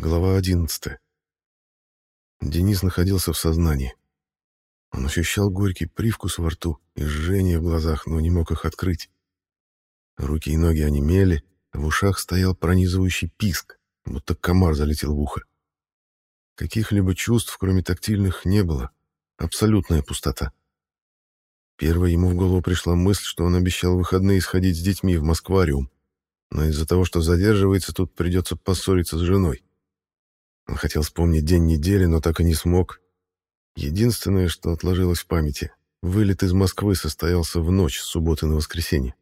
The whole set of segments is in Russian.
Глава 11. Денис находился в сознании. Он ощущал горький привкус во рту и жжение в глазах, но не мог их открыть. Руки и ноги онемели, в ушах стоял пронизывающий писк, будто комар залетел в ухо. Каких-либо чувств, кроме тактильных, не было. Абсолютная пустота. Первой ему в голову пришла мысль, что он обещал в выходные сходить с детьми в Москвариум, но из-за того, что задерживается, тут придется поссориться с женой. Он хотел вспомнить день недели, но так и не смог. Единственное, что отложилось в памяти, вылет из Москвы состоялся в ночь с субботы на воскресенье.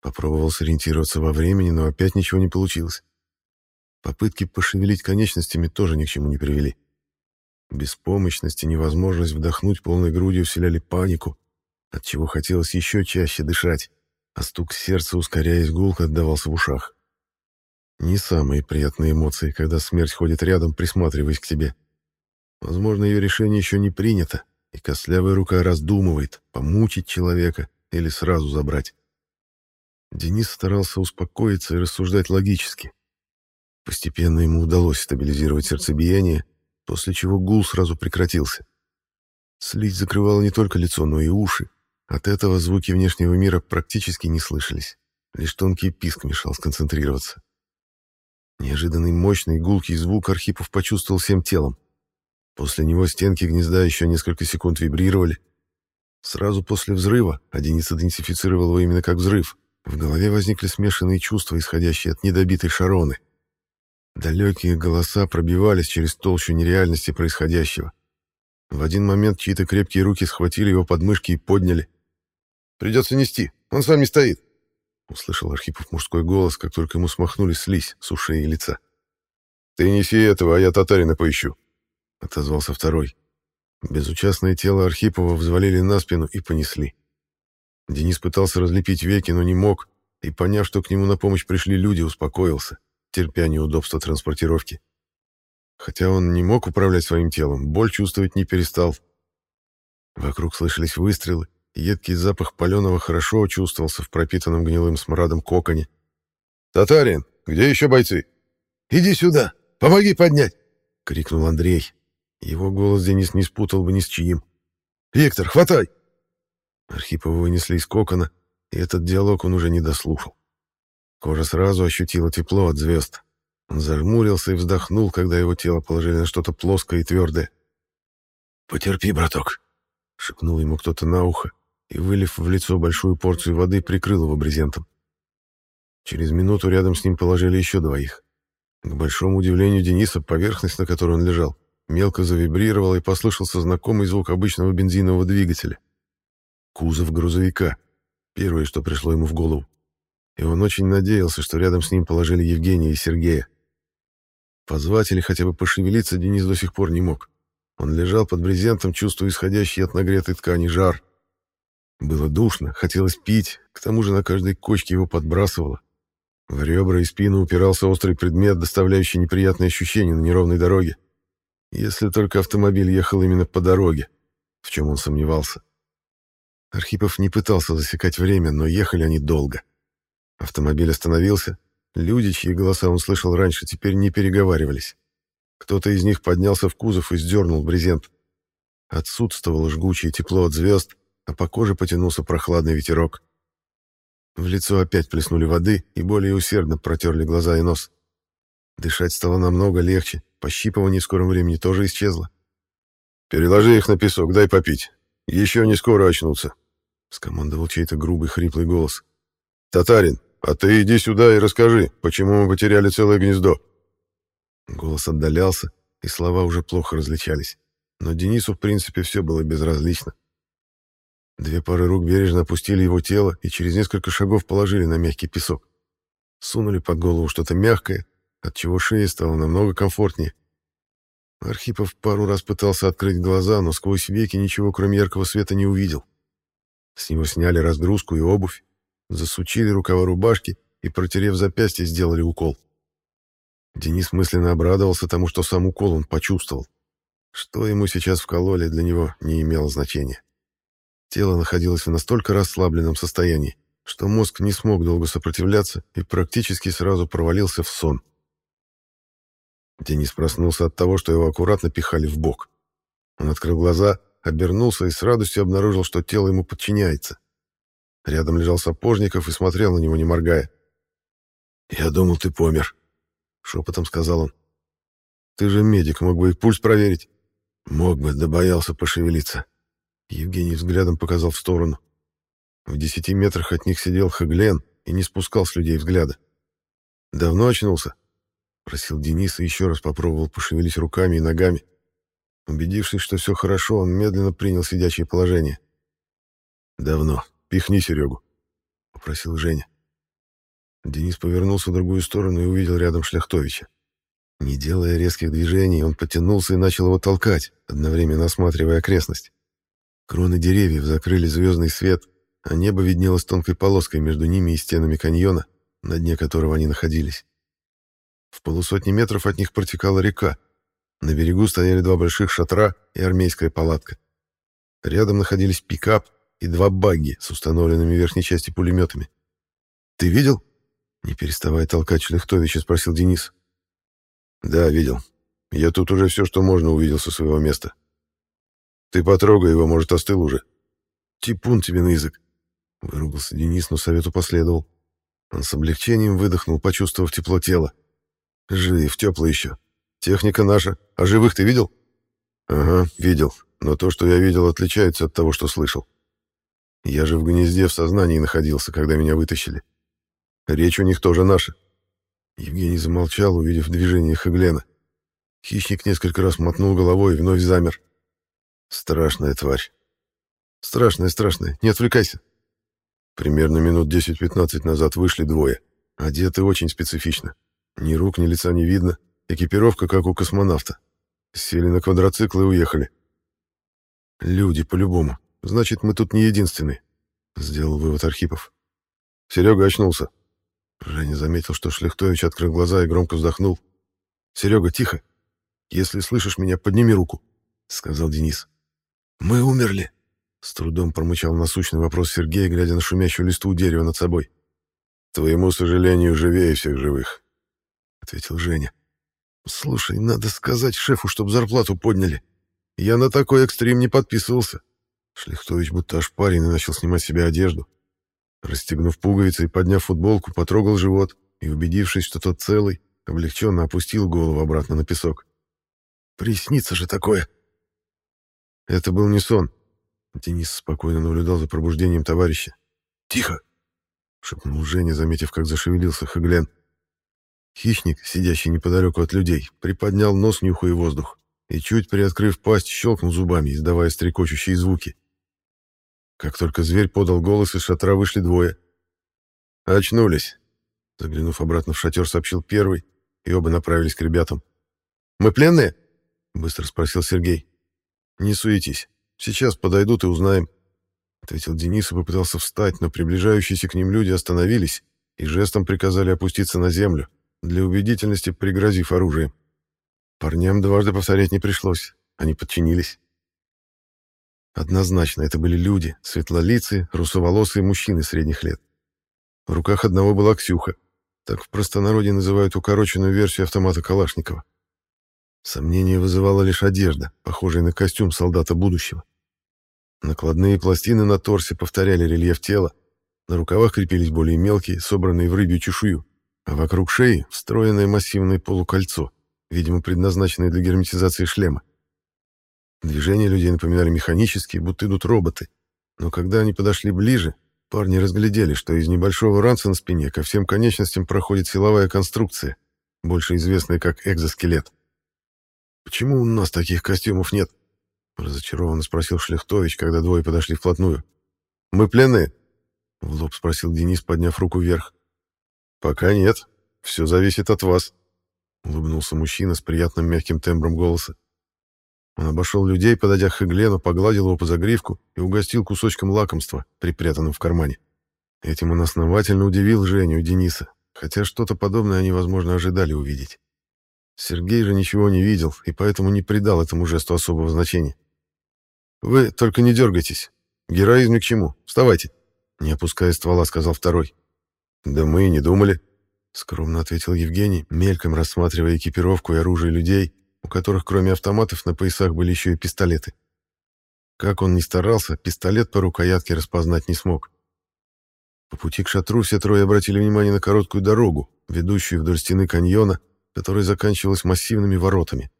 Попробовал сориентироваться во времени, но опять ничего не получилось. Попытки пошевелить конечностями тоже ни к чему не привели. Беспомощность и невозможность вдохнуть полной грудью вселяли панику, отчего хотелось еще чаще дышать, а стук сердца, ускоряясь гулко, отдавался в ушах. Не самые приятные эмоции, когда смерть ходит рядом, присматриваясь к тебе. Возможно, ее решение еще не принято, и костлявая рука раздумывает, помучить человека или сразу забрать. Денис старался успокоиться и рассуждать логически. Постепенно ему удалось стабилизировать сердцебиение, после чего гул сразу прекратился. Слизь закрывала не только лицо, но и уши. От этого звуки внешнего мира практически не слышались. Лишь тонкий писк мешал сконцентрироваться. Неожиданный мощный гулкий звук Архипов почувствовал всем телом. После него стенки гнезда еще несколько секунд вибрировали. Сразу после взрыва, а Денис идентифицировал его именно как взрыв, в голове возникли смешанные чувства, исходящие от недобитой Шароны. Далекие голоса пробивались через толщу нереальности происходящего. В один момент чьи-то крепкие руки схватили его подмышки и подняли. «Придется нести, он сам не стоит», — услышал Архипов мужской голос, как только ему смахнули слизь с ушей и лица. «Ты неси этого, а я татарина поищу», — отозвался второй. Безучастное тело Архипова взвалили на спину и понесли. Денис пытался разлепить веки, но не мог, и, поняв, что к нему на помощь пришли люди, успокоился, терпя неудобства транспортировки. Хотя он не мог управлять своим телом, боль чувствовать не перестал. Вокруг слышались выстрелы, едкий запах паленого хорошо чувствовался в пропитанном гнилым смрадом коконе. «Татарин, где еще бойцы?» «Иди сюда! Помоги поднять!» — крикнул Андрей. Его голос Денис не спутал бы ни с чьим. «Виктор, хватай!» Архипова вынесли из кокона, и этот диалог он уже не дослушал. Кожа сразу ощутила тепло от звезд. Он зажмурился и вздохнул, когда его тело положили на что-то плоское и твердое. «Потерпи, браток», — шепнул ему кто-то на ухо, и, вылив в лицо большую порцию воды, прикрыл его брезентом. Через минуту рядом с ним положили еще двоих. К большому удивлению Дениса, поверхность, на которой он лежал, мелко завибрировала и послышался знакомый звук обычного бензинового двигателя. Кузов грузовика. Первое, что пришло ему в голову. И он очень надеялся, что рядом с ним положили Евгения и Сергея. Позвать или хотя бы пошевелиться Денис до сих пор не мог. Он лежал под брезентом, чувствуя исходящий от нагретой ткани жар. Было душно, хотелось пить, к тому же на каждой кочке его подбрасывало. В ребра и спину упирался острый предмет, доставляющий неприятные ощущения на неровной дороге. Если только автомобиль ехал именно по дороге, в чем он сомневался. Архипов не пытался засекать время, но ехали они долго. Автомобиль остановился. Люди, чьи голоса он слышал раньше, теперь не переговаривались. Кто-то из них поднялся в кузов и сдернул брезент. Отсутствовало жгучее тепло от звезд, а по коже потянулся прохладный ветерок. В лицо опять плеснули воды и более усердно протерли глаза и нос. Дышать стало намного легче, пощипывание в скором времени тоже исчезло. «Переложи их на песок, дай попить. Еще не скоро очнутся», — скомандовал чей-то грубый хриплый голос. «Татарин, а ты иди сюда и расскажи, почему мы потеряли целое гнездо». Голос отдалялся, и слова уже плохо различались. Но Денису, в принципе, все было безразлично. Две пары рук бережно опустили его тело и через несколько шагов положили на мягкий песок. Сунули под голову что-то мягкое, отчего шея стала намного комфортнее. Архипов пару раз пытался открыть глаза, но сквозь веки ничего, кроме яркого света, не увидел. С него сняли разгрузку и обувь, засучили рукава рубашки и, протерев запястье, сделали укол. Денис мысленно обрадовался тому, что сам укол он почувствовал. Что ему сейчас вкололи, для него не имело значения. Тело находилось в настолько расслабленном состоянии, что мозг не смог долго сопротивляться и практически сразу провалился в сон. Денис проснулся от того, что его аккуратно пихали в бок. Он открыл глаза, обернулся и с радостью обнаружил, что тело ему подчиняется. Рядом лежал Сапожников и смотрел на него, не моргая. «Я думал, ты помер», — шепотом сказал он. «Ты же медик, мог бы и пульс проверить». «Мог бы, да боялся пошевелиться». Евгений взглядом показал в сторону. В десяти метрах от них сидел Хаглен и не спускал с людей взгляда. «Давно очнулся?» — просил Денис и еще раз попробовал пошевелить руками и ногами. Убедившись, что все хорошо, он медленно принял сидячее положение. «Давно. Пихни Серегу», — попросил Женя. Денис повернулся в другую сторону и увидел рядом Шляхтовича. Не делая резких движений, он потянулся и начал его толкать, одновременно осматривая окрестность. Кроны деревьев закрыли звездный свет, а небо виднелось тонкой полоской между ними и стенами каньона, на дне которого они находились. В полусотни метров от них протекала река. На берегу стояли два больших шатра и армейская палатка. Рядом находились пикап и два багги с установленными в верхней части пулеметами. «Ты видел?» Не переставая толкать Шлихтовича, спросил Денис. «Да, видел. Я тут уже все, что можно, увидел со своего места. Ты потрогай его, может, остыл уже». «Типун тебе на язык!» Выругался Денис, но совету последовал. Он с облегчением выдохнул, почувствовав тепло тела. «Жив, теплый еще. Техника наша. А живых ты видел?» «Ага, видел. Но то, что я видел, отличается от того, что слышал. Я же в гнезде в сознании находился, когда меня вытащили. Речь у них тоже наша». Евгений замолчал, увидев движение Хаглена. Хищник несколько раз мотнул головой и вновь замер. «Страшная тварь. Страшная, страшная. Не отвлекайся». Примерно минут 10-15 назад вышли двое. Одеты очень специфично. Ни рук, ни лица не видно. Экипировка, как у космонавта. Сели на квадроциклы и уехали. Люди, по-любому. Значит, мы тут не единственные. Сделал вывод Архипов. Серега очнулся. Женя заметил, что Шлехтович открыл глаза и громко вздохнул. «Серега, тихо. Если слышишь меня, подними руку», — сказал Денис. «Мы умерли», — с трудом промычал насущный вопрос Сергея, глядя на шумящую листву дерева над собой. «Твоему сожалению, живее всех живых», — ответил Женя. «Слушай, надо сказать шефу, чтобы зарплату подняли. Я на такой экстрим не подписывался». Шлихтович будто ошпаренный начал снимать с себя одежду. Расстегнув пуговицы и подняв футболку, потрогал живот и, убедившись, что тот целый, облегченно опустил голову обратно на песок. «Приснится же такое!» Это был не сон. Денис спокойно наблюдал за пробуждением товарища. «Тихо!» — шепнул Женя, заметив, как зашевелился Хаглен. Хищник, сидящий неподалеку от людей, приподнял нос, нюхая воздух, и, чуть приоткрыв пасть, щелкнул зубами, издавая стрекочущие звуки. Как только зверь подал голос, из шатра вышли двое. «Очнулись», — заглянув обратно в шатер, сообщил первый, и оба направились к ребятам. «Мы пленные?» — быстро спросил Сергей. «Не суетись. Сейчас подойдут и узнаем», — ответил Денис и попытался встать, но приближающиеся к ним люди остановились и жестом приказали опуститься на землю, для убедительности пригрозив оружием. Парням дважды повторять не пришлось, они подчинились. Однозначно, это были люди, светлолицые, русоволосые мужчины средних лет. В руках одного была Ксюха, так в простонародье называют укороченную версию автомата Калашникова. Сомнение вызывала лишь одежда, похожая на костюм солдата будущего. Накладные пластины на торсе повторяли рельеф тела, на рукавах крепились более мелкие, собранные в рыбью чешую, а вокруг шеи встроенное массивное полукольцо, видимо, предназначенное для герметизации шлема. Движения людей напоминали механические, будто идут роботы. Но когда они подошли ближе, парни разглядели, что из небольшого ранца на спине ко всем конечностям проходит силовая конструкция, больше известная как экзоскелет. «Почему у нас таких костюмов нет?» — разочарованно спросил Шлехтович, когда двое подошли вплотную. «Мы пленные?» — в лоб спросил Денис, подняв руку вверх. «Пока нет. Все зависит от вас», — улыбнулся мужчина с приятным мягким тембром голоса. Он обошел людей, подойдя к Хеглену, погладил его по загривку и угостил кусочком лакомства, припрятанным в кармане. Этим он основательно удивил Женю и Дениса, хотя что-то подобное они, возможно, ожидали увидеть. Сергей же ничего не видел и поэтому не придал этому жесту особого значения. «Вы только не дергайтесь. Героизм ни к чему. Вставайте!» Не опуская ствола, сказал второй. «Да мы и не думали». — скромно ответил Евгений, мельком рассматривая экипировку и оружие людей, у которых кроме автоматов на поясах были еще и пистолеты. Как он ни старался, пистолет по рукоятке распознать не смог. По пути к шатру все трое обратили внимание на короткую дорогу, ведущую вдоль стены каньона, которая заканчивалась массивными воротами.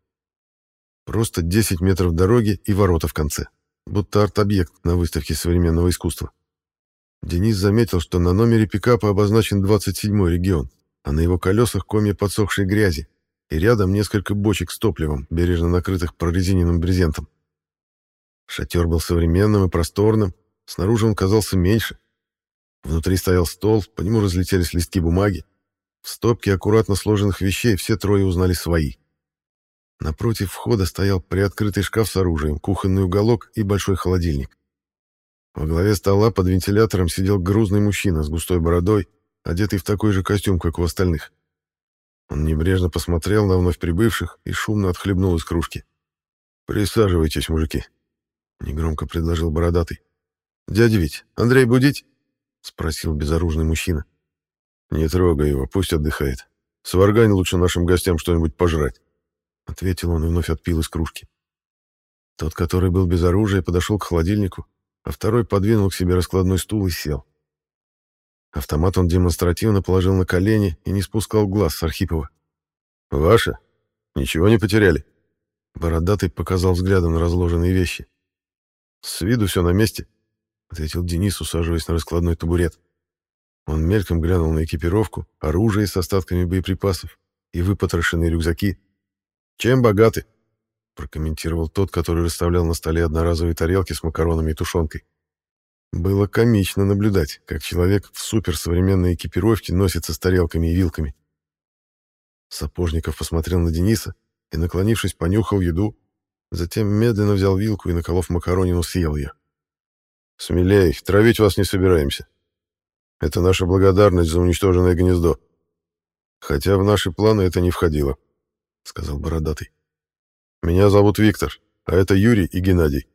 Просто 10 метров дороги и ворота в конце, будто арт-объект на выставке современного искусства. Денис заметил, что на номере пикапа обозначен 27-й регион, а на его колесах комья подсохшей грязи, и рядом несколько бочек с топливом, бережно накрытых прорезиненным брезентом. Шатер был современным и просторным, снаружи он казался меньше. Внутри стоял стол, по нему разлетелись листки бумаги. В стопке аккуратно сложенных вещей все трое узнали свои. Напротив входа стоял приоткрытый шкаф с оружием, кухонный уголок и большой холодильник. Во главе стола под вентилятором сидел грузный мужчина с густой бородой, одетый в такой же костюм, как у остальных. Он небрежно посмотрел на вновь прибывших и шумно отхлебнул из кружки. «Присаживайтесь, мужики», — негромко предложил бородатый. «Дядя Вить, Андрей будить?» — спросил безоружный мужчина. «Не трогай его, пусть отдыхает. Сваргань лучше нашим гостям что-нибудь пожрать», — ответил он и вновь отпил из кружки. Тот, который был без оружия, подошел к холодильнику, а второй подвинул к себе раскладной стул и сел. Автомат он демонстративно положил на колени и не спускал глаз с Архипова. «Ваше? Ничего не потеряли?» Бородатый показал взглядом на разложенные вещи. «С виду все на месте», — ответил Денис, усаживаясь на раскладной табурет. Он мельком глянул на экипировку, оружие с остатками боеприпасов и выпотрошенные рюкзаки. «Чем богаты?» — прокомментировал тот, который расставлял на столе одноразовые тарелки с макаронами и тушенкой. Было комично наблюдать, как человек в суперсовременной экипировке носится с тарелками и вилками. Сапожников посмотрел на Дениса и, наклонившись, понюхал еду, затем медленно взял вилку и, наколов макаронину, съел ее. «Смелей, травить вас не собираемся. Это наша благодарность за уничтоженное гнездо. Хотя в наши планы это не входило», — сказал Бородатый. «Меня зовут Виктор, а это Юрий и Геннадий.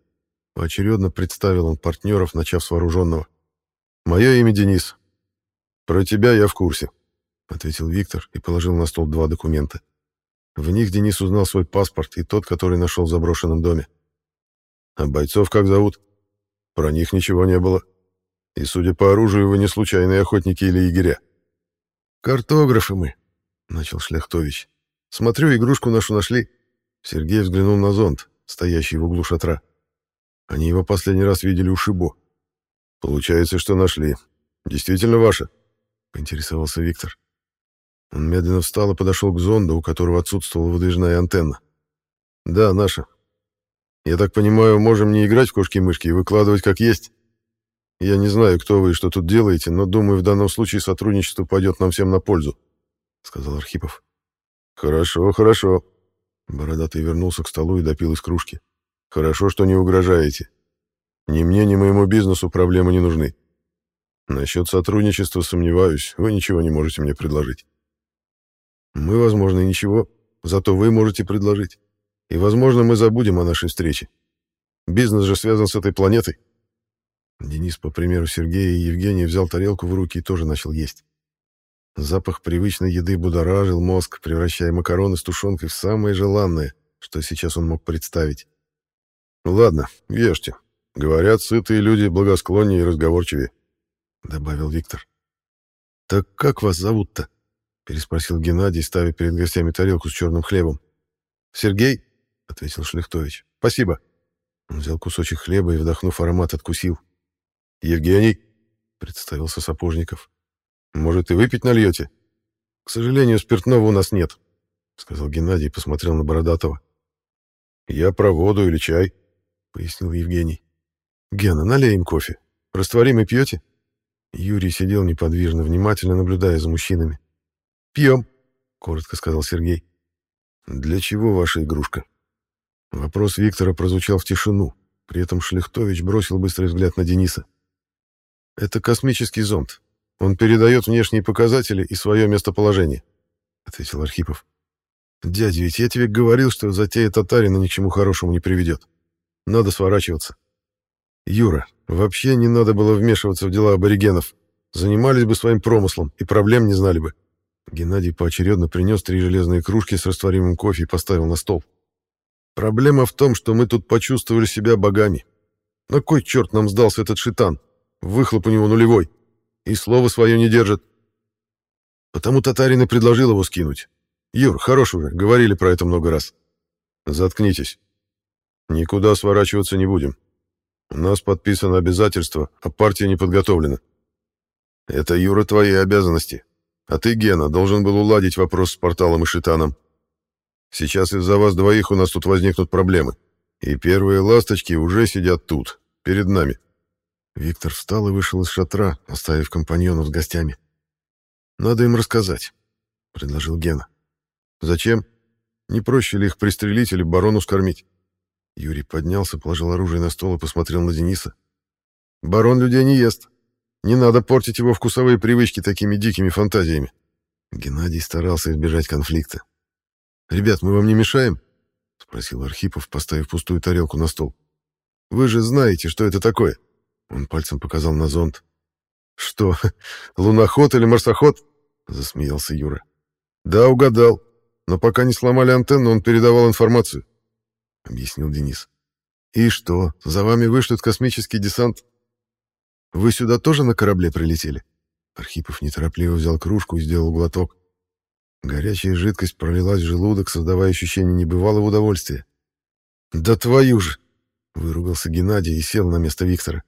Поочередно представил он партнеров, начав с вооруженного. «Мое имя Денис. Про тебя я в курсе», — ответил Виктор и положил на стол два документа. В них Денис узнал свой паспорт и тот, который нашел в заброшенном доме. «А бойцов как зовут?» «Про них ничего не было. И, судя по оружию, вы не случайные охотники или егеря». «Картографы мы», — начал Шляхтович. «Смотрю, игрушку нашу нашли». Сергей взглянул на зонт, стоящий в углу шатра. Они его последний раз видели у Шибо. Получается, что нашли. Действительно ваше? Поинтересовался Виктор. Он медленно встал и подошел к зонду, у которого отсутствовала выдвижная антенна. Да, наша. Я так понимаю, можем не играть в кошки-мышки и выкладывать как есть? Я не знаю, кто вы и что тут делаете, но думаю, в данном случае сотрудничество пойдет нам всем на пользу, сказал Архипов. Хорошо, хорошо. Бородатый вернулся к столу и допил из кружки. Хорошо, что не угрожаете. Ни мне, ни моему бизнесу проблемы не нужны. Насчет сотрудничества сомневаюсь, вы ничего не можете мне предложить. Мы, возможно, ничего, зато вы можете предложить. И, возможно, мы забудем о нашей встрече. Бизнес же связан с этой планетой. Денис, по примеру Сергея и Евгения, взял тарелку в руки и тоже начал есть. Запах привычной еды будоражил мозг, превращая макароны с тушенкой в самое желанное, что сейчас он мог представить. Ладно, ешьте. Говорят, сытые люди благосклоннее и разговорчивее, добавил Виктор. Так как вас зовут-то? переспросил Геннадий, ставя перед гостями тарелку с черным хлебом. Сергей, ответил Шлихтович. Спасибо. Он взял кусочек хлеба и, вдохнув аромат, откусил. Евгений, представился Сапожников. Может, и выпить нальете? К сожалению, спиртного у нас нет, сказал Геннадий и посмотрел на Бородатого. Я про воду или чай, пояснил Евгений. «Гена, налей им кофе. Растворимый пьете?» Юрий сидел неподвижно, внимательно наблюдая за мужчинами. «Пьем», — коротко сказал Сергей. «Для чего ваша игрушка?» Вопрос Виктора прозвучал в тишину. При этом Шлихтович бросил быстрый взгляд на Дениса. «Это космический зонд. Он передает внешние показатели и свое местоположение», — ответил Архипов. «Дядя, ведь я тебе говорил, что затея татарина ни к чему хорошему не приведет. Надо сворачиваться. Юра, вообще не надо было вмешиваться в дела аборигенов. Занимались бы своим промыслом и проблем не знали бы. Геннадий поочередно принес три железные кружки с растворимым кофе и поставил на стол. «Проблема в том, что мы тут почувствовали себя богами. На кой черт нам сдался этот шитан? Выхлоп у него нулевой. И слово свое не держит. Потому татарин и предложил его скинуть. Юр, хорош уже, говорили про это много раз. Заткнитесь. Никуда сворачиваться не будем. У нас подписано обязательство, а партия не подготовлена. Это, Юра, твои обязанности. А ты, Гена, должен был уладить вопрос с порталом и шитаном. Сейчас из-за вас двоих у нас тут возникнут проблемы. И первые ласточки уже сидят тут, перед нами. Виктор встал и вышел из шатра, оставив компаньонов с гостями. «Надо им рассказать», — предложил Гена. «Зачем? Не проще ли их пристрелить или барону скормить?» Юрий поднялся, положил оружие на стол и посмотрел на Дениса. «Барон людей не ест. Не надо портить его вкусовые привычки такими дикими фантазиями». Геннадий старался избежать конфликта. «Ребят, мы вам не мешаем?» — спросил Архипов, поставив пустую тарелку на стол. «Вы же знаете, что это такое?» Он пальцем показал на зонт. «Что, луноход или марсоход?» — засмеялся Юра. «Да, угадал. Но пока не сломали антенну, он передавал информацию», — объяснил Денис. «И что, за вами вышлют космический десант? Вы сюда тоже на корабле прилетели?» Архипов неторопливо взял кружку и сделал глоток. Горячая жидкость пролилась в желудок, создавая ощущение небывалого удовольствия. «Да твою же!» — выругался Геннадий и сел на место Виктора.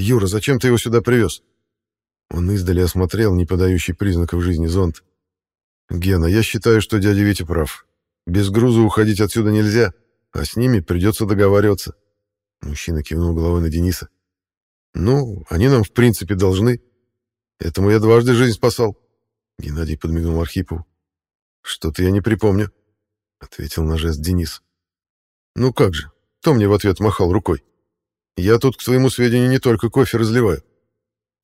«Юра, зачем ты его сюда привез?» Он издали осмотрел не подающий признаков жизни зонт. «Гена, я считаю, что дядя Витя прав. Без груза уходить отсюда нельзя, а с ними придется договариваться». Мужчина кивнул головой на Дениса. «Ну, они нам, в принципе, должны. Этому я дважды жизнь спасал». Геннадий подмигнул Архипову. «Что-то я не припомню», — ответил на жест Денис. «Ну как же, кто мне в ответ махал рукой? Я тут, к твоему сведению, не только кофе разливаю.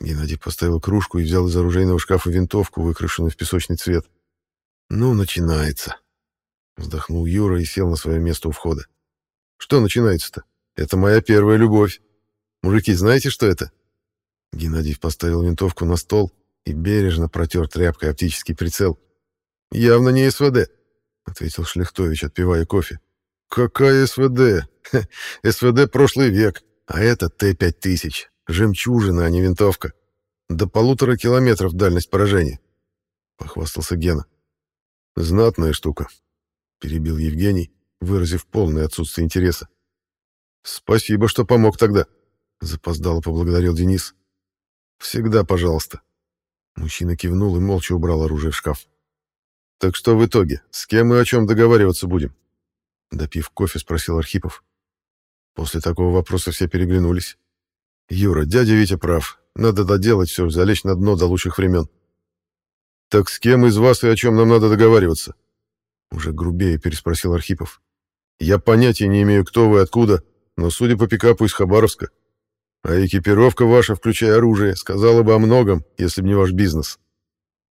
Геннадий поставил кружку и взял из оружейного шкафа винтовку, выкрашенную в песочный цвет. «Ну, начинается!» Вздохнул Юра и сел на свое место у входа. «Что начинается-то? Это моя первая любовь. Мужики, знаете, что это?» Геннадий поставил винтовку на стол и бережно протер тряпкой оптический прицел. «Явно не СВД», — ответил Шлехтович, отпивая кофе. «Какая СВД? СВД прошлый век, а это Т-5000. Жемчужина, а не винтовка. До полутора километров дальность поражения. Похвастался Гена. Знатная штука. Перебил Евгений, выразив полное отсутствие интереса. Спасибо, что помог тогда. Запоздало поблагодарил Денис. Всегда пожалуйста. Мужчина кивнул и молча убрал оружие в шкаф. Так что в итоге, с кем и о чем договариваться будем? Допив кофе, спросил Архипов. После такого вопроса все переглянулись. Юра, дядя Витя прав. Надо доделать все, залечь на дно до лучших времен. Так с кем из вас и о чем нам надо договариваться? Уже грубее переспросил Архипов. Я понятия не имею, кто вы, откуда, но судя по пикапу из Хабаровска. А экипировка ваша, включая оружие, сказала бы о многом, если бы не ваш бизнес.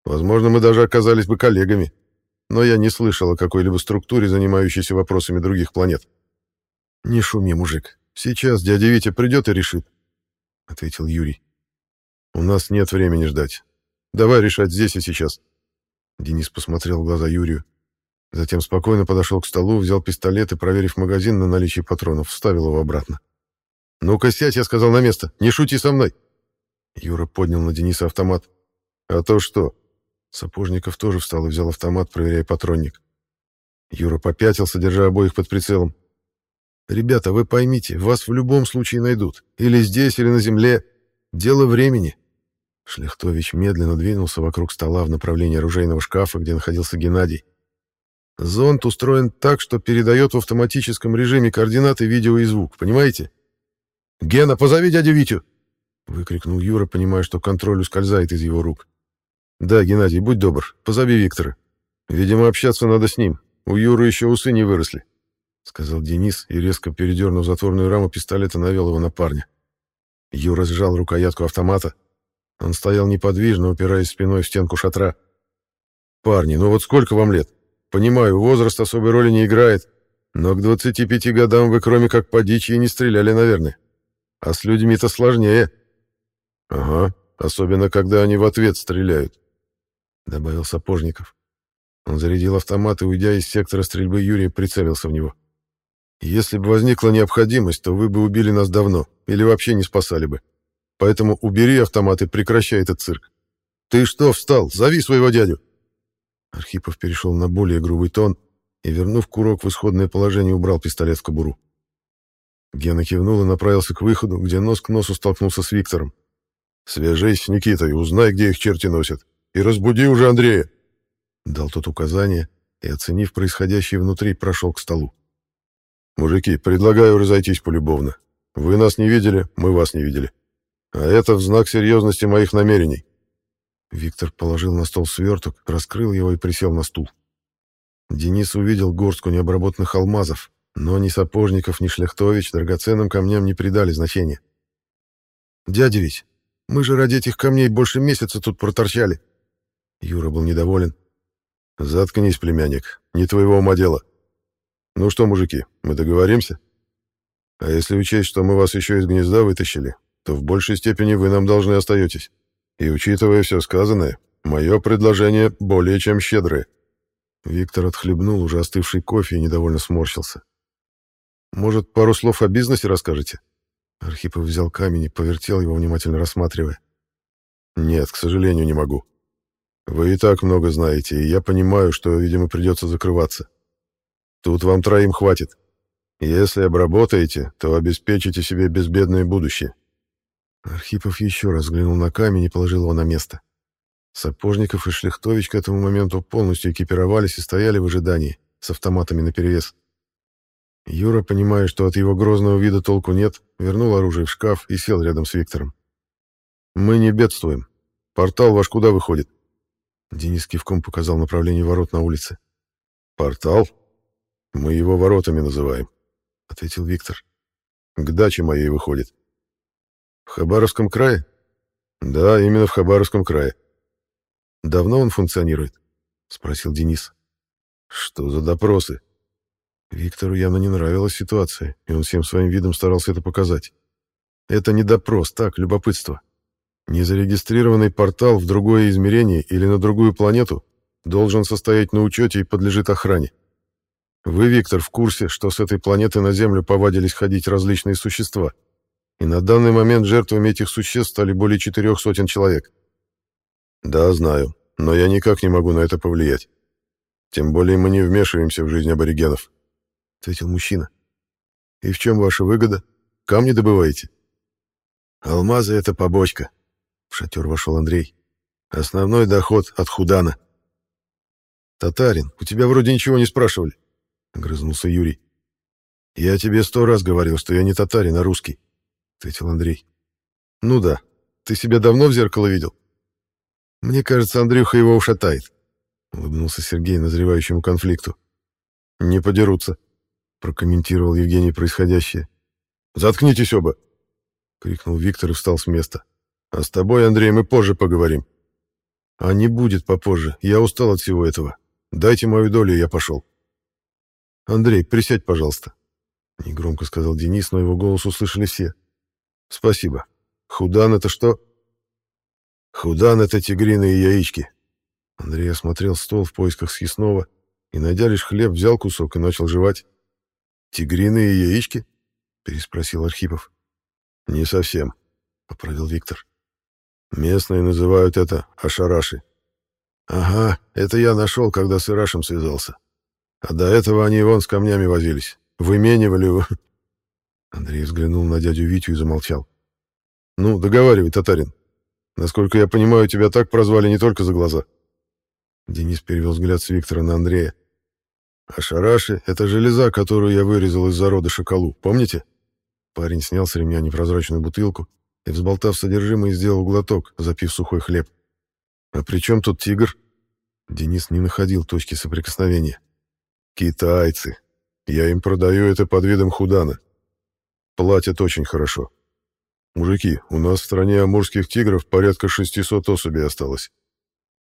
Возможно, мы даже оказались бы коллегами. Но я не слышал о какой-либо структуре, занимающейся вопросами других планет. Не шуми, мужик. Сейчас дядя Витя придет и решит. — ответил Юрий. «У нас нет времени ждать. Давай решать здесь и сейчас». Денис посмотрел в глаза Юрию. Затем спокойно подошел к столу, взял пистолет и, проверив магазин на наличие патронов, вставил его обратно. «Ну-ка сядь, я сказал, на место. Не шути со мной!» Юра поднял на Дениса автомат. «А то что?» Сапожников тоже встал и взял автомат, проверяя патронник. Юра попятился, держа обоих под прицелом. Ребята, вы поймите, вас в любом случае найдут. Или здесь, или на земле. Дело времени. Шлехтович медленно двинулся вокруг стола в направлении оружейного шкафа, где находился Геннадий. Зонд устроен так, что передает в автоматическом режиме координаты, видео и звук, понимаете? «Гена, позови дядю Витю!» — выкрикнул Юра, понимая, что контроль ускользает из его рук. «Да, Геннадий, будь добр, позови Виктора. Видимо, общаться надо с ним. У Юры еще усы не выросли». — сказал Денис и, резко передернув затворную раму пистолета, навел его на парня. Юра сжал рукоятку автомата. Он стоял неподвижно, упираясь спиной в стенку шатра. «Парни, ну вот сколько вам лет? Понимаю, возраст особой роли не играет, но к 25 годам вы кроме как по дичи не стреляли, наверное. А с людьми-то сложнее». «Ага, особенно когда они в ответ стреляют. — добавил Сапожников. Он зарядил автомат и, уйдя из сектора стрельбы Юрия, прицелился в него. «Если бы возникла необходимость, то вы бы убили нас давно или вообще не спасали бы. Поэтому убери автомат и прекращай этот цирк. Ты что встал? Зови своего дядю!» Архипов перешел на более грубый тон и, вернув курок в исходное положение, убрал пистолет в кобуру. Гена кивнул и направился к выходу, где нос к носу столкнулся с Виктором. «Свяжись с Никитой, узнай, где их черти носят, и разбуди уже Андрея!» Дал тот указание и, оценив происходящее внутри, прошел к столу. «Мужики, предлагаю разойтись полюбовно. Вы нас не видели, мы вас не видели. А это в знак серьезности моих намерений». Виктор положил на стол сверток, раскрыл его и присел на стул. Денис увидел горстку необработанных алмазов, но ни Сапожников, ни Шляхтович драгоценным камням не придали значения. «Дядя ведь, мы же ради этих камней больше месяца тут проторчали». Юра был недоволен. «Заткнись, племянник, не твоего ума дело. Ну что, мужики, мы договоримся? А если учесть, что мы вас еще из гнезда вытащили, то в большей степени вы нам должны остаетесь. И учитывая все сказанное, мое предложение более чем щедрое». Виктор отхлебнул уже остывший кофе и недовольно сморщился. «Может, пару слов о бизнесе расскажете?» Архипов взял камень и повертел его, внимательно рассматривая. «Нет, к сожалению, не могу. Вы и так много знаете, и я понимаю, что, видимо, придется закрываться. Тут вам троим хватит. Если обработаете, то обеспечите себе безбедное будущее». Архипов еще раз взглянул на камень и положил его на место. Сапожников и Шлихтович к этому моменту полностью экипировались и стояли в ожидании, с автоматами наперевес. Юра, понимая, что от его грозного вида толку нет, вернул оружие в шкаф и сел рядом с Виктором. «Мы не бедствуем. Портал ваш куда выходит?» Денис кивком показал направление ворот на улице. «Портал? Мы его воротами называем», — ответил Виктор. «К даче моей выходит». «В Хабаровском крае?» «Да, именно в Хабаровском крае». «Давно он функционирует?» — спросил Денис. «Что за допросы?» Виктору явно не нравилась ситуация, и он всем своим видом старался это показать. Это не допрос, так, любопытство. Незарегистрированный портал в другое измерение или на другую планету должен состоять на учете и подлежит охране. Вы, Виктор, в курсе, что с этой планеты на Землю повадились ходить различные существа, и на данный момент жертвами этих существ стали более четырех сотен человек. Да, знаю, но я никак не могу на это повлиять. Тем более мы не вмешиваемся в жизнь аборигенов, — ответил мужчина. И в чем ваша выгода? Камни добываете? Алмазы — это побочка. В шатер вошел Андрей. Основной доход от худана. Татарин, у тебя вроде ничего не спрашивали, — огрызнулся Юрий. Я тебе сто раз говорил, что я не татарин, а русский, — ответил Андрей. Ну да, ты себя давно в зеркало видел? Мне кажется, Андрюха его ушатает, улыбнулся Сергей назревающему конфликту. Не подерутся, прокомментировал Евгений происходящее. Заткнитесь оба, крикнул Виктор и встал с места. А с тобой, Андрей, мы позже поговорим. А не будет попозже. Я устал от всего этого. Дайте мою долю, я пошел. Андрей, присядь, пожалуйста. Негромко сказал Денис, но его голос услышали все. Спасибо. Худан это что? Худан — это тигриные яички. Андрей осмотрел стол в поисках съестного и, найдя лишь хлеб, взял кусок и начал жевать. «Тигриные яички?» — переспросил Архипов. «Не совсем», — поправил Виктор. «Местные называют это ашараши». «Ага, это я нашел, когда с Ирашем связался. А до этого они вон с камнями возились. Выменивали...» Андрей взглянул на дядю Витю и замолчал. «Ну, договаривай, татарин, Насколько я понимаю, тебя так прозвали не только за глаза. Денис перевел взгляд с Виктора на Андрея. А шараши — это железа, которую я вырезал из зарода шоколу, помните? Парень снял с ремня непрозрачную бутылку и, взболтав содержимое, сделал глоток, запив сухой хлеб. «А при чем тут тигр?» Денис не находил точки соприкосновения. «Китайцы. Я им продаю это под видом худана. Платят очень хорошо. «Мужики, у нас в стране амурских тигров порядка 600 особей осталось.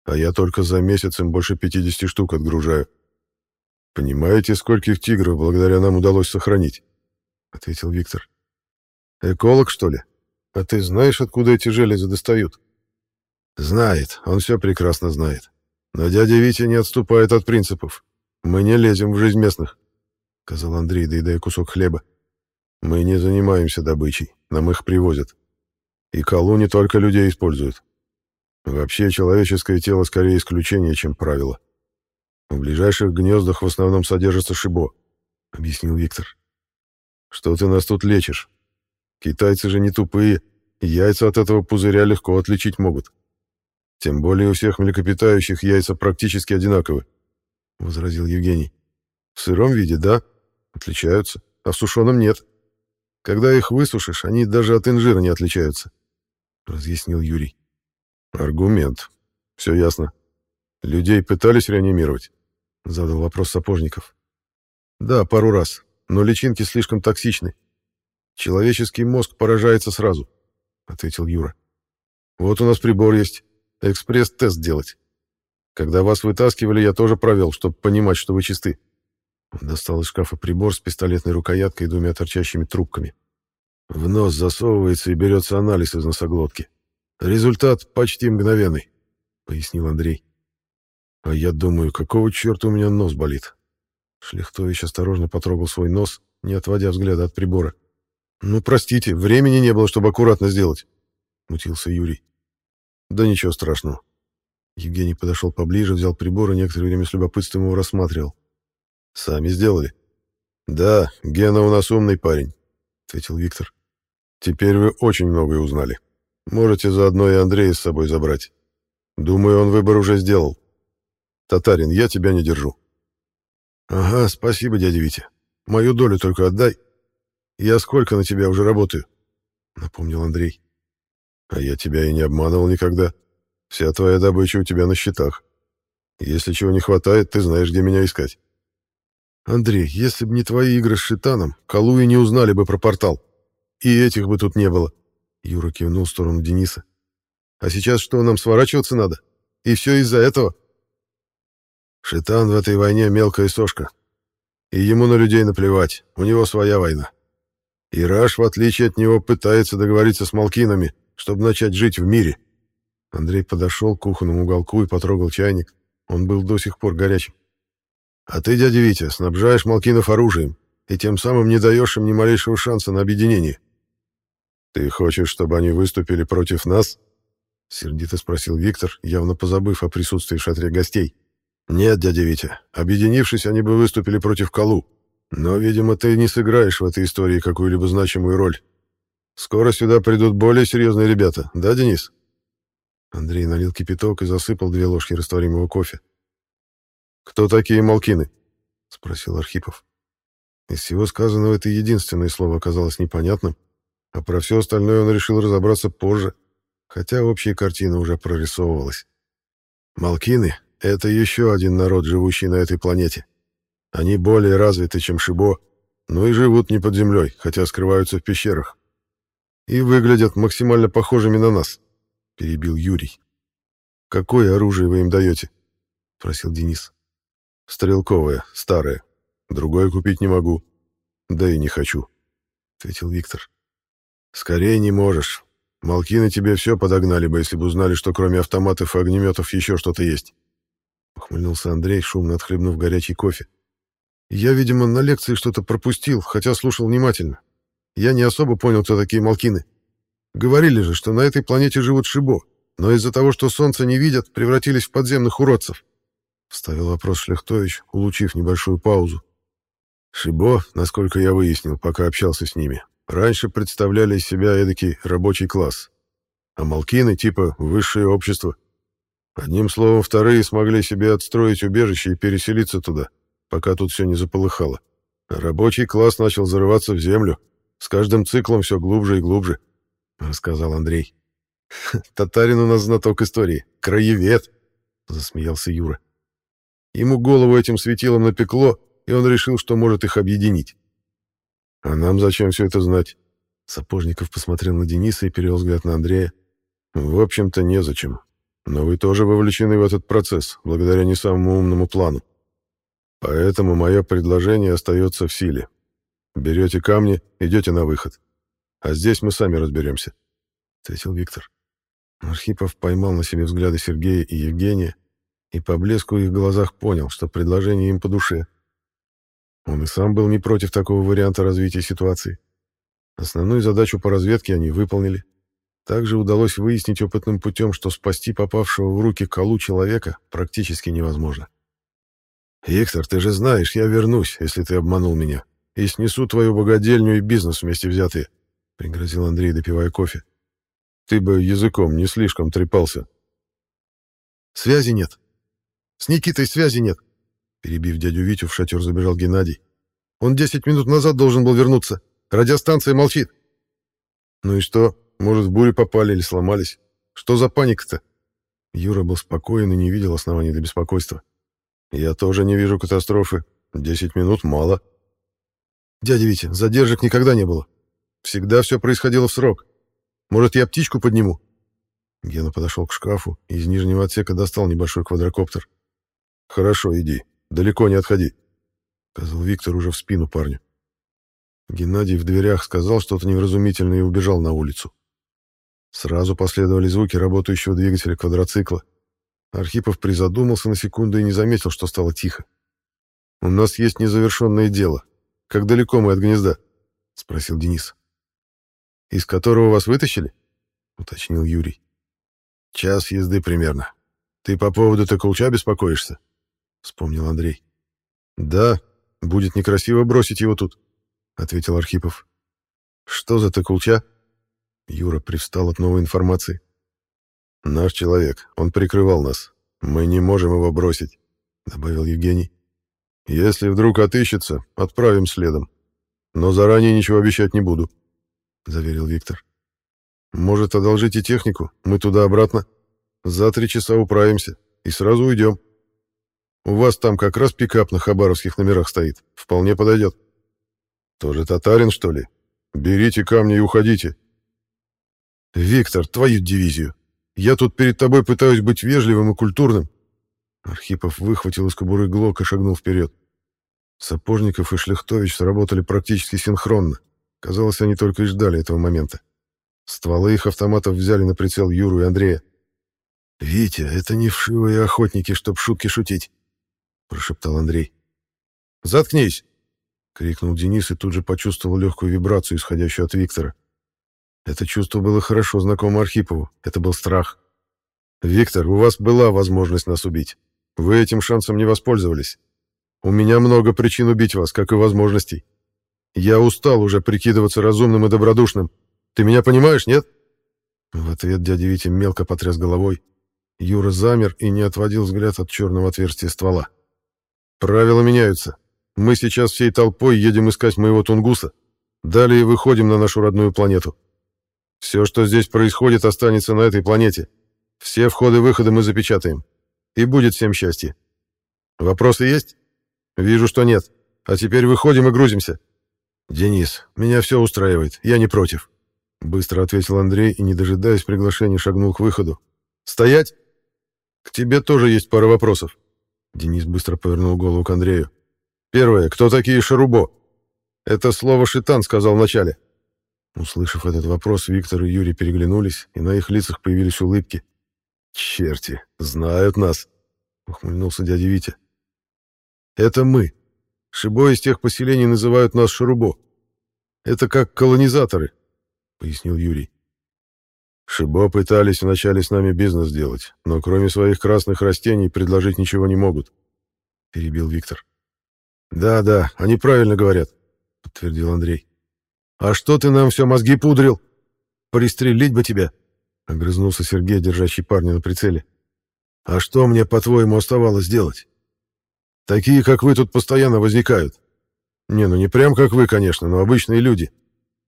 А я только за месяц им больше 50 штук отгружаю. Понимаете, скольких тигров благодаря нам удалось сохранить?» — ответил Виктор. «Эколог, что ли? А ты знаешь, откуда эти железы достают?» «Знает, он все прекрасно знает. Но дядя Витя не отступает от принципов. Мы не лезем в жизнь местных, — сказал Андрей, доедая кусок хлеба. Мы не занимаемся добычей, нам их привозят. И колу не только людей используют. Вообще, человеческое тело скорее исключение, чем правило. В ближайших гнездах в основном содержится шибо, — объяснил Виктор. Что ты нас тут лечишь? Китайцы же не тупые, яйца от этого пузыря легко отличить могут. Тем более у всех млекопитающих яйца практически одинаковы, — возразил Евгений. В сыром виде, да, отличаются, а в сушеном нет. Когда их высушишь, они даже от инжира не отличаются, — разъяснил Юрий. Аргумент. Все ясно. Людей пытались реанимировать? Задал вопрос Сапожников. Да, пару раз, но личинки слишком токсичны. Человеческий мозг поражается сразу, ответил Юра. Вот у нас прибор есть. Экспресс-тест делать. Когда вас вытаскивали, я тоже провел, чтобы понимать, что вы чисты. Достал из шкафа прибор с пистолетной рукояткой и двумя торчащими трубками. В нос засовывается и берется анализ из носоглотки. Результат почти мгновенный, — пояснил Андрей. А я думаю, какого черта у меня нос болит? Шлихтович осторожно потрогал свой нос, не отводя взгляда от прибора. «Ну, простите, времени не было, чтобы аккуратно сделать», — мутился Юрий. Да ничего страшного. Евгений подошел поближе, взял прибор и некоторое время с любопытством его рассматривал. «Сами сделали?» «Да, Гена у нас умный парень», — ответил Виктор. «Теперь вы очень многое узнали. Можете заодно и Андрея с собой забрать. Думаю, он выбор уже сделал. Татарин, я тебя не держу». «Ага, спасибо, дядя Витя. Мою долю только отдай. Я сколько на тебя уже работаю?» — напомнил Андрей. А я тебя и не обманывал никогда. Вся твоя добыча у тебя на счетах. Если чего не хватает, ты знаешь, где меня искать. Андрей, если бы не твои игры с Шитаном, Калуи не узнали бы про портал. И этих бы тут не было. Юра кивнул в сторону Дениса. А сейчас что, нам сворачиваться надо? И все из-за этого? Шитан в этой войне мелкая сошка. И ему на людей наплевать, у него своя война. Ираш, в отличие от него, пытается договориться с Малкинами, чтобы начать жить в мире. Андрей подошел к кухонному уголку и потрогал чайник. Он был до сих пор горячим. «А ты, дядя Витя, снабжаешь Малкинов оружием и тем самым не даешь им ни малейшего шанса на объединение». «Ты хочешь, чтобы они выступили против нас?» — сердито спросил Виктор, явно позабыв о присутствии в шатре гостей. «Нет, дядя Витя, объединившись, они бы выступили против Калу. Но, видимо, ты не сыграешь в этой истории какую-либо значимую роль. Скоро сюда придут более серьезные ребята, да, Денис?» Андрей налил кипяток и засыпал две ложки растворимого кофе. «Кто такие Малкины?» — спросил Архипов. Из всего сказанного это единственное слово оказалось непонятным, а про все остальное он решил разобраться позже, хотя общая картина уже прорисовывалась. Малкины — это еще один народ, живущий на этой планете. Они более развиты, чем Шибо, но и живут не под землей, хотя скрываются в пещерах и выглядят максимально похожими на нас», — перебил Юрий. «Какое оружие вы им даете?» — спросил Денис. «Стрелковое, старое. Другое купить не могу. Да и не хочу», — ответил Виктор. «Скорее не можешь. Малкины тебе все подогнали бы, если бы узнали, что кроме автоматов и огнеметов еще что-то есть». Ухмыльнулся Андрей, шумно отхлебнув горячий кофе. «Я, видимо, на лекции что-то пропустил, хотя слушал внимательно. Я не особо понял, кто такие Малкины. Говорили же, что на этой планете живут Шибо, но из-за того, что Солнце не видят, превратились в подземных уродцев. Вставил вопрос Шляхтович, улучив небольшую паузу. Шибо, насколько я выяснил, пока общался с ними, раньше представляли из себя эдакий рабочий класс. А Малкины типа высшее общество. Одним словом, вторые смогли себе отстроить убежище и переселиться туда, пока тут все не заполыхало. А рабочий класс начал зарываться в землю, с каждым циклом все глубже и глубже, — рассказал Андрей. «Татарин у нас знаток истории, краевед», — засмеялся Юра. Ему голову этим светилом напекло, и он решил, что может их объединить. «А нам зачем все это знать?» Сапожников посмотрел на Дениса и перевел взгляд на Андрея. «В общем-то, незачем. Но вы тоже вовлечены в этот процесс, благодаря не самому умному плану. Поэтому мое предложение остается в силе. Берете камни, идете на выход. А здесь мы сами разберемся», — ответил Виктор. Архипов поймал на себе взгляды Сергея и Евгения и по блеску их глазах понял, что предложение им по душе. Он и сам был не против такого варианта развития ситуации. Основную задачу по разведке они выполнили. Также удалось выяснить опытным путем, что спасти попавшего в руки колу человека практически невозможно. «Виктор, ты же знаешь, я вернусь, если ты обманул меня, и снесу твою богадельню и бизнес вместе взятые», — пригрозил Андрей, допивая кофе. «Ты бы языком не слишком трепался». «Связи нет. С Никитой связи нет», — перебив дядю Витю, в шатер забежал Геннадий. «Он десять минут назад должен был вернуться. Радиостанция молчит». «Ну и что? Может, в бурю попали или сломались? Что за паника-то?» Юра был спокоен и не видел оснований для беспокойства. Я тоже не вижу катастрофы. Десять минут мало. Дядя Витя, задержек никогда не было. Всегда все происходило в срок. Может, я птичку подниму? Гена подошел к шкафу и из нижнего отсека достал небольшой квадрокоптер. «Хорошо, иди. Далеко не отходи», — сказал Виктор уже в спину парню. Геннадий в дверях сказал что-то невразумительное и убежал на улицу. Сразу последовали звуки работающего двигателя квадроцикла, Архипов призадумался на секунду и не заметил, что стало тихо. «У нас есть незавершенное дело. Как далеко мы от гнезда?» — спросил Денис. «Из которого вас вытащили?» — уточнил Юрий. «Час езды примерно. Ты по поводу Токолча беспокоишься?» — вспомнил Андрей. «Да, будет некрасиво бросить его тут», — ответил Архипов. «Что за Токолча?» Юра привстал от новой информации. «Наш человек, он прикрывал нас. Мы не можем его бросить», — добавил Евгений. «Если вдруг отыщется, отправим следом. Но заранее ничего обещать не буду», — заверил Виктор. «Может, одолжите технику? Мы туда-обратно. За три часа управимся и сразу уйдем. У вас там как раз пикап на хабаровских номерах стоит. Вполне подойдет». «Тоже татарин, что ли? Берите камни и уходите». «Виктор, твою дивизию!» Я тут перед тобой пытаюсь быть вежливым и культурным. Архипов выхватил из кобуры глок и шагнул вперед. Сапожников и Шлехтович сработали практически синхронно. Казалось, они только и ждали этого момента. Стволы их автоматов взяли на прицел Юру и Андрея. «Витя, это не вшивые охотники, чтоб шутки шутить», — прошептал Андрей. «Заткнись!» — крикнул Денис и тут же почувствовал легкую вибрацию, исходящую от Виктора. Это чувство было хорошо знакомо Архипову. Это был страх. «Виктор, у вас была возможность нас убить. Вы этим шансом не воспользовались. У меня много причин убить вас, как и возможностей. Я устал уже прикидываться разумным и добродушным. Ты меня понимаешь, нет?» В ответ дядя Витя мелко потряс головой. Юра замер и не отводил взгляд от черного отверстия ствола. «Правила меняются. Мы сейчас всей толпой едем искать моего Тунгуса. Далее выходим на нашу родную планету. Все, что здесь происходит, останется на этой планете. Все входы-выходы мы запечатаем. И будет всем счастье. Вопросы есть? Вижу, что нет. А теперь выходим и грузимся. Денис, меня все устраивает. Я не против. Быстро ответил Андрей и, не дожидаясь приглашения, шагнул к выходу. Стоять? К тебе тоже есть пара вопросов. Денис быстро повернул голову к Андрею. Первое. Кто такие Шарубо? Это слово «шитан» сказал вначале. Услышав этот вопрос, Виктор и Юрий переглянулись, и на их лицах появились улыбки. «Черти, знают нас!» — ухмыльнулся дядя Витя. «Это мы. Шибо из тех поселений называют нас Шарубо. Это как колонизаторы», — пояснил Юрий. «Шибо пытались вначале с нами бизнес делать, но кроме своих красных растений предложить ничего не могут», — перебил Виктор. «Да-да, они правильно говорят», — подтвердил Андрей. «А что ты нам все мозги пудрил? Пристрелить бы тебя!» — огрызнулся Сергей, держащий парня на прицеле. «А что мне, по-твоему, оставалось делать? Такие, как вы, тут постоянно возникают. Не, ну не прям как вы, конечно, но обычные люди.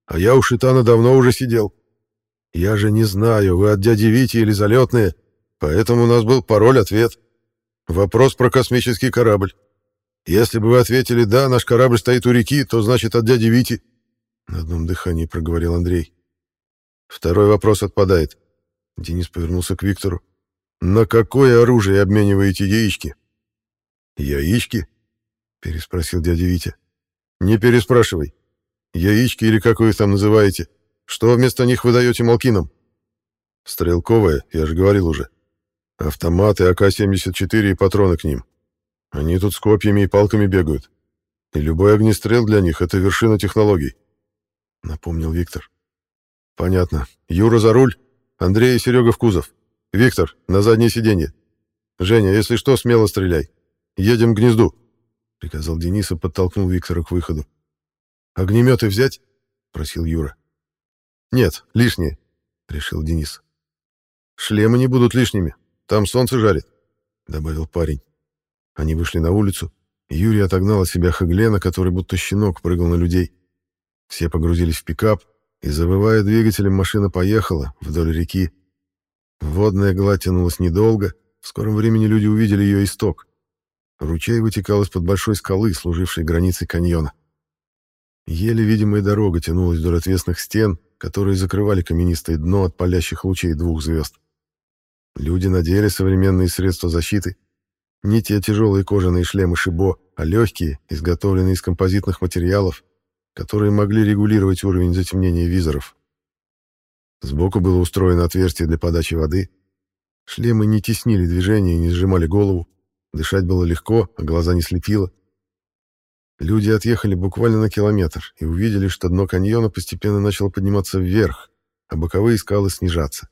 А я у Шитана давно уже сидел. Я же не знаю, вы от дяди Вити или залетные, поэтому у нас был пароль-ответ. Вопрос про космический корабль. Если бы вы ответили «да, наш корабль стоит у реки», то значит от дяди Вити. На одном дыхании проговорил Андрей. Второй вопрос отпадает. Денис повернулся к Виктору. На какое оружие обмениваете яички? Яички? Переспросил дядя Витя. Не переспрашивай. Яички или как вы их там называете? Что вместо них вы даете Малкинам? Стрелковое, я же говорил уже. Автоматы АК-74 и патроны к ним. Они тут с копьями и палками бегают. И любой огнестрел для них — это вершина технологий», — напомнил Виктор. «Понятно. Юра за руль, Андрей и Серега в кузов. Виктор, на заднее сиденье. Женя, если что, смело стреляй. Едем к гнезду», — приказал Денис и подтолкнул Виктора к выходу. «Огнеметы взять?» — просил Юра. «Нет, лишние», — решил Денис. «Шлемы не будут лишними. Там солнце жарит», — добавил парень. Они вышли на улицу. Юрий отогнал от себя Хаглена, который будто щенок прыгал на людей. Все погрузились в пикап, и, завывая двигателем, машина поехала вдоль реки. Водная гладь тянулась недолго, в скором времени люди увидели ее исток. Ручей вытекал из-под большой скалы, служившей границей каньона. Еле видимая дорога тянулась вдоль отвесных стен, которые закрывали каменистое дно от палящих лучей двух звезд. Люди надели современные средства защиты. Не те тяжелые кожаные шлемы Шибо, а легкие, изготовленные из композитных материалов, которые могли регулировать уровень затемнения визоров. Сбоку было устроено отверстие для подачи воды. Шлемы не теснили движение и не сжимали голову. Дышать было легко, а глаза не слепило. Люди отъехали буквально на километр и увидели, что дно каньона постепенно начало подниматься вверх, а боковые скалы снижаться.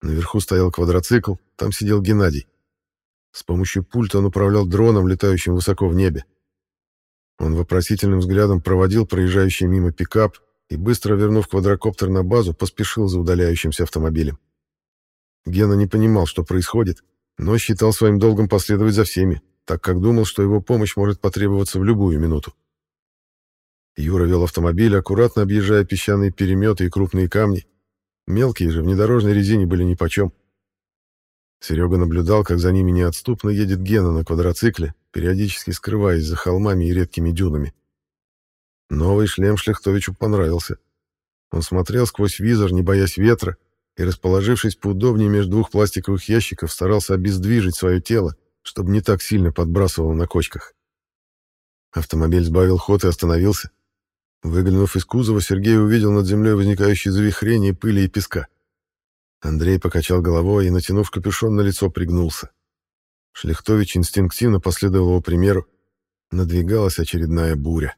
Наверху стоял квадроцикл, там сидел Геннадий. С помощью пульта он управлял дроном, летающим высоко в небе. Он вопросительным взглядом проводил проезжающий мимо пикап и, быстро вернув квадрокоптер на базу, поспешил за удаляющимся автомобилем. Гена не понимал, что происходит, но считал своим долгом последовать за всеми, так как думал, что его помощь может потребоваться в любую минуту. Юра вел автомобиль, аккуратно объезжая песчаные переметы и крупные камни. Мелкие же внедорожной резине были нипочем. Серега наблюдал, как за ними неотступно едет Гена на квадроцикле, периодически скрываясь за холмами и редкими дюнами. Новый шлем Шляхтовичу понравился. Он смотрел сквозь визор, не боясь ветра, и, расположившись поудобнее между двух пластиковых ящиков, старался обездвижить свое тело, чтобы не так сильно подбрасывало на кочках. Автомобиль сбавил ход и остановился. Выглянув из кузова, Сергей увидел над землей возникающие завихрения пыли и песка. Андрей покачал головой и, натянув капюшон на лицо, пригнулся. Шлихтович инстинктивно последовал его примеру. Надвигалась очередная буря.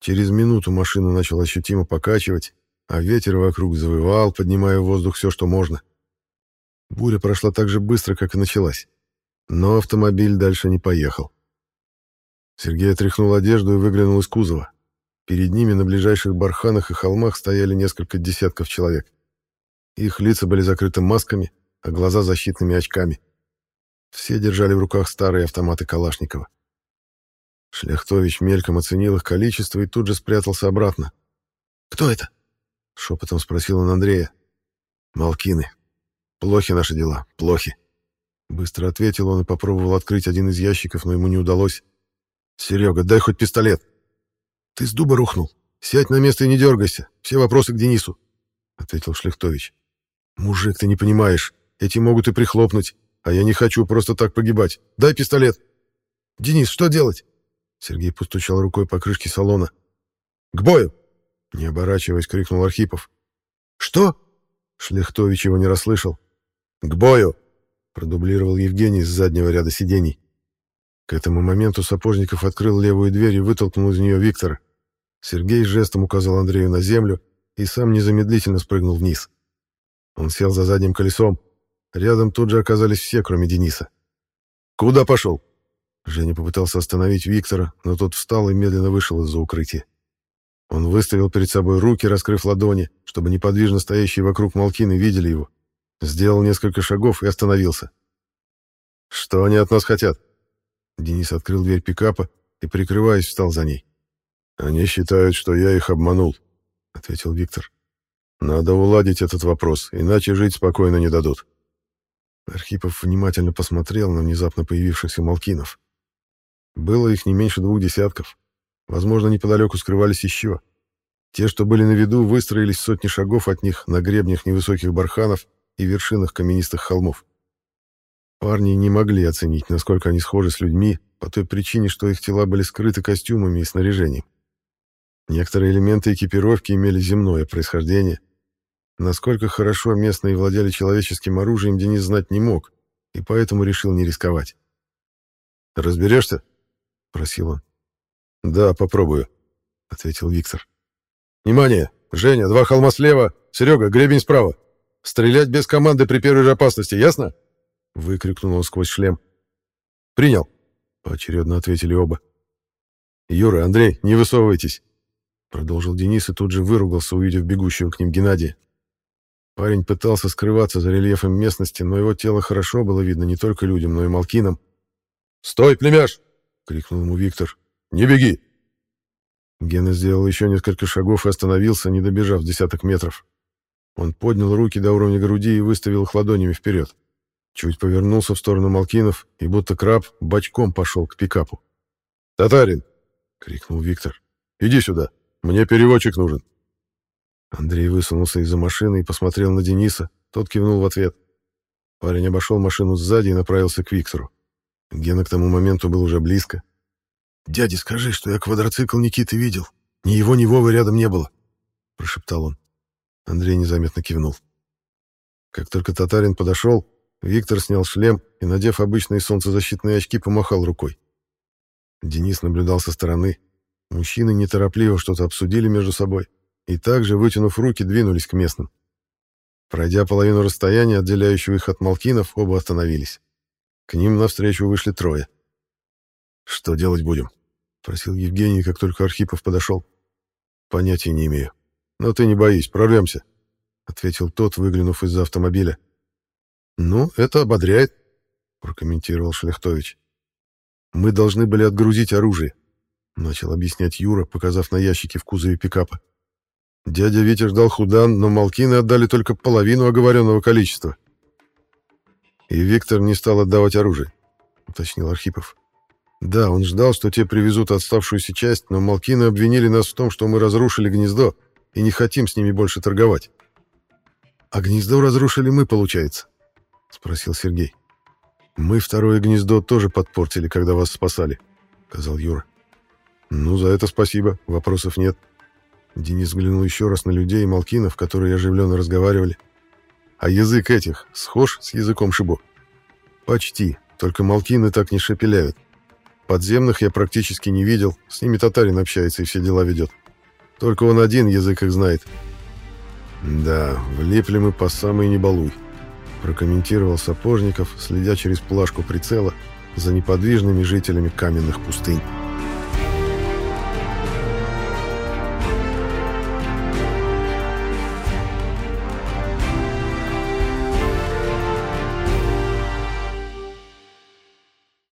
Через минуту машину начал ощутимо покачивать, а ветер вокруг завывал, поднимая в воздух все, что можно. Буря прошла так же быстро, как и началась. Но автомобиль дальше не поехал. Сергей отряхнул одежду и выглянул из кузова. Перед ними на ближайших барханах и холмах стояли несколько десятков человек. Их лица были закрыты масками, а глаза защитными очками. Все держали в руках старые автоматы Калашникова. Шляхтович мельком оценил их количество и тут же спрятался обратно. «Кто это?» — шепотом спросил он Андрея. «Малкины. Плохи наши дела, плохи». Быстро ответил он и попробовал открыть один из ящиков, но ему не удалось. «Серега, дай хоть пистолет!» «Ты с дуба рухнул. Сядь на место и не дергайся. Все вопросы к Денису», — ответил Шляхтович. «Мужик, ты не понимаешь. Эти могут и прихлопнуть. А я не хочу просто так погибать. Дай пистолет. Денис, что делать? Сергей постучал рукой по крышке салона. К бою! Не оборачиваясь, крикнул Архипов. Что? Шлехтович его не расслышал. К бою! Продублировал Евгений с заднего ряда сидений. К этому моменту Сапожников открыл левую дверь и вытолкнул из нее Виктора. Сергей жестом указал Андрею на землю и сам незамедлительно спрыгнул вниз. Он сел за задним колесом, Рядом тут же оказались все, кроме Дениса. «Куда пошел?» Женя попытался остановить Виктора, но тот встал и медленно вышел из-за укрытия. Он выставил перед собой руки, раскрыв ладони, чтобы неподвижно стоящие вокруг Малкины видели его. Сделал несколько шагов и остановился. «Что они от нас хотят?» Денис открыл дверь пикапа и, прикрываясь, встал за ней. «Они считают, что я их обманул», — ответил Виктор. «Надо уладить этот вопрос, иначе жить спокойно не дадут». Архипов внимательно посмотрел на внезапно появившихся Малкинов. Было их не меньше двух десятков. Возможно, неподалеку скрывались еще. Те, что были на виду, выстроились сотни шагов от них на гребнях невысоких барханов и вершинах каменистых холмов. Парни не могли оценить, насколько они схожи с людьми, по той причине, что их тела были скрыты костюмами и снаряжением. Некоторые элементы экипировки имели земное происхождение, Насколько хорошо местные владели человеческим оружием, Денис знать не мог, и поэтому решил не рисковать. «Разберешься?» — просил он. «Да, попробую», — ответил Виктор. «Внимание! Женя, два холма слева, Серега, гребень справа. Стрелять без команды при первой же опасности, ясно?» — выкрикнул он сквозь шлем. «Принял», — поочередно ответили оба. «Юра, Андрей, не высовывайтесь», — продолжил Денис и тут же выругался, увидев бегущего к ним Геннадия. Парень пытался скрываться за рельефом местности, но его тело хорошо было видно не только людям, но и Малкинам. «Стой, племяш!» — крикнул ему Виктор. «Не беги!» Гена сделал еще несколько шагов и остановился, не добежав десяток метров. Он поднял руки до уровня груди и выставил их ладонями вперед. Чуть повернулся в сторону Малкинов и, будто краб, бочком пошел к пикапу. «Татарин!» — крикнул Виктор. «Иди сюда, мне переводчик нужен». Андрей высунулся из-за машины и посмотрел на Дениса, тот кивнул в ответ. Парень обошел машину сзади и направился к Виктору. Гена к тому моменту был уже близко. «Дяде скажи, что я квадроцикл Никиты видел. Ни его, ни Вовы рядом не было», — прошептал он. Андрей незаметно кивнул. Как только татарин подошел, Виктор снял шлем и, надев обычные солнцезащитные очки, помахал рукой. Денис наблюдал со стороны. Мужчины неторопливо что-то обсудили между собой и также, вытянув руки, двинулись к местным. Пройдя половину расстояния, отделяющего их от Малкинов, оба остановились. К ним навстречу вышли трое. «Что делать будем?» — просил Евгений, как только Архипов подошел. «Понятия не имею. Но ты не боись, прорвемся», — ответил тот, выглянув из-за автомобиля. «Ну, это ободряет», — прокомментировал Шляхтович. «Мы должны были отгрузить оружие», — начал объяснять Юра, показав на ящики в кузове пикапа. Дядя Витя ждал худан, но Малкины отдали только половину оговоренного количества. «И Виктор не стал отдавать оружие», — уточнил Архипов. «Да, он ждал, что те привезут отставшуюся часть, но Малкины обвинили нас в том, что мы разрушили гнездо и не хотим с ними больше торговать». «А гнездо разрушили мы, получается?» — спросил Сергей. «Мы второе гнездо тоже подпортили, когда вас спасали», — сказал Юра. «Ну, за это спасибо, вопросов нет». Денис взглянул еще раз на людей и Малкинов, которые оживленно разговаривали. А язык этих схож с языком Шибо? Почти, только Малкины так не шепеляют. Подземных я практически не видел, с ними татарин общается и все дела ведет. Только он один язык их знает. Да, влипли мы по самой небалуй, прокомментировал Сапожников, следя через плашку прицела за неподвижными жителями каменных пустынь.